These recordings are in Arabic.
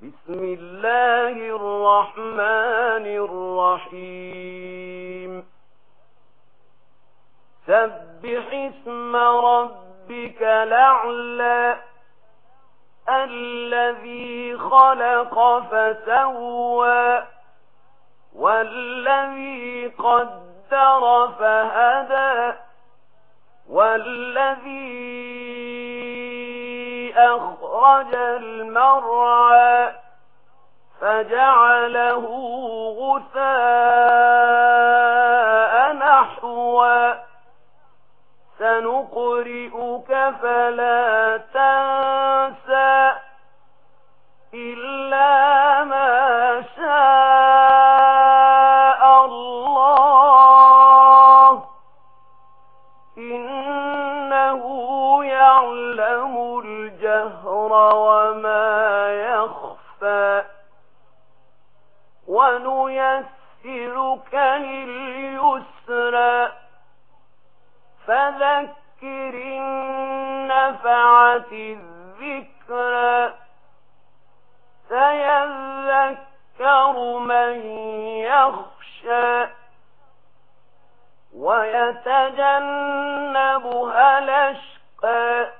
بسم الله الرحمن الرحيم. سبح اسم ربك لعلى الذي خلق فسوى والذي قدر فهدى والذي أخرج المرعى فجعله غثاء نحوا سنقرئك فلا تنسى إلا الجهر وما يخفى ونيسرك لليسرى فذكر النفعة الذكرى سيذكر من يخشى ويتجنبها لشقى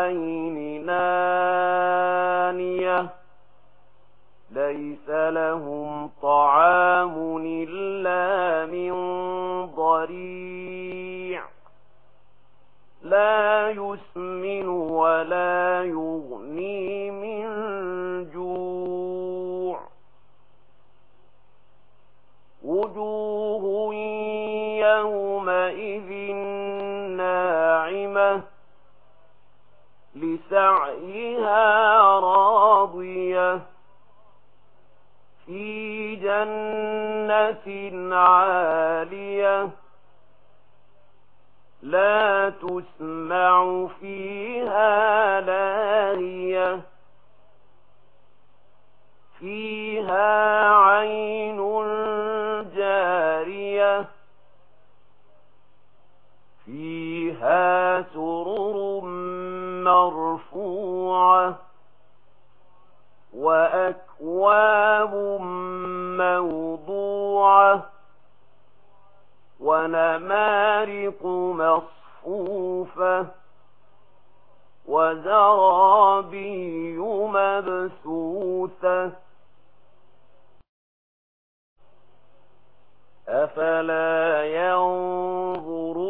عين نانية. ليس لهم طعام إلا من ضريع. لا يسمن ولا يغن سعيها راضية في جنة عالية لا تسمع فيها لاغية فيها عين جارية فيها سرور مرفوعة وأكواب موضوعة ونمارق مصفوفة وزرابي مبسوثة أفلا ينظرون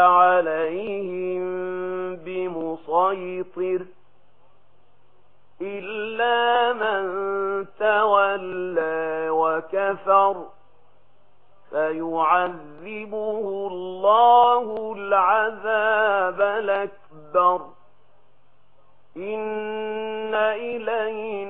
عليهم بمصيطر إلا من تولى وكفر فيعذبه الله العذاب الأكبر إن إلينا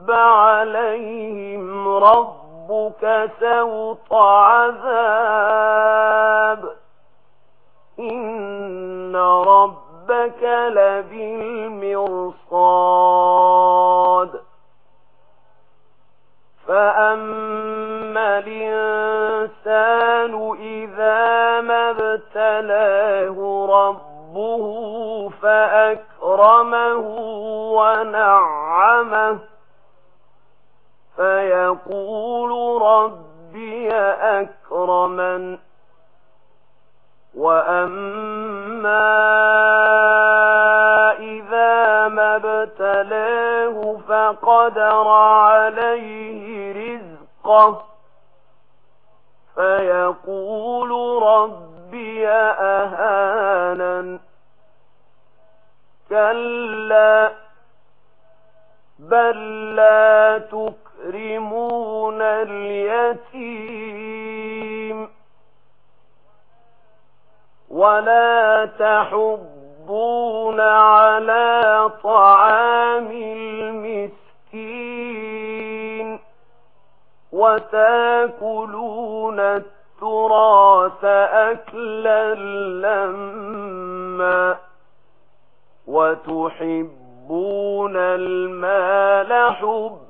فَصَبَّ عَلَيْهِمْ رَبُّكَ سَوْطَ عَذَابٍ إِنَّ رَبَّكَ لَبِالْمِرْصَادِ فَأَمَّا الْإِنسَانُ إِذَا مَا ابْتَلَاهُ رَبُّهُ فَأَكْرَمَهُ وَنَعَّمَهُ فيقول ربي أكرمن وأما إذا ما ابتلاه فقدر عليه رزقه فيقول ربي أهانا كلا بل لا تكرم يكرمون اليتيم ولا تحضون على طعام المسكين وتاكلون التراث أكلا لما وتحبون المال حبا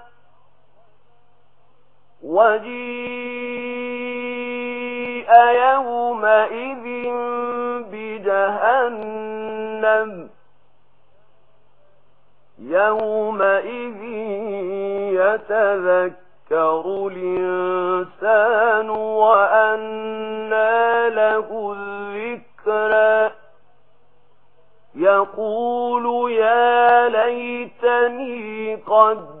وجيء يومئذ بجهنم. يومئذ يتذكر الإنسان وأنى له الذكرى. يقول يا ليتني قد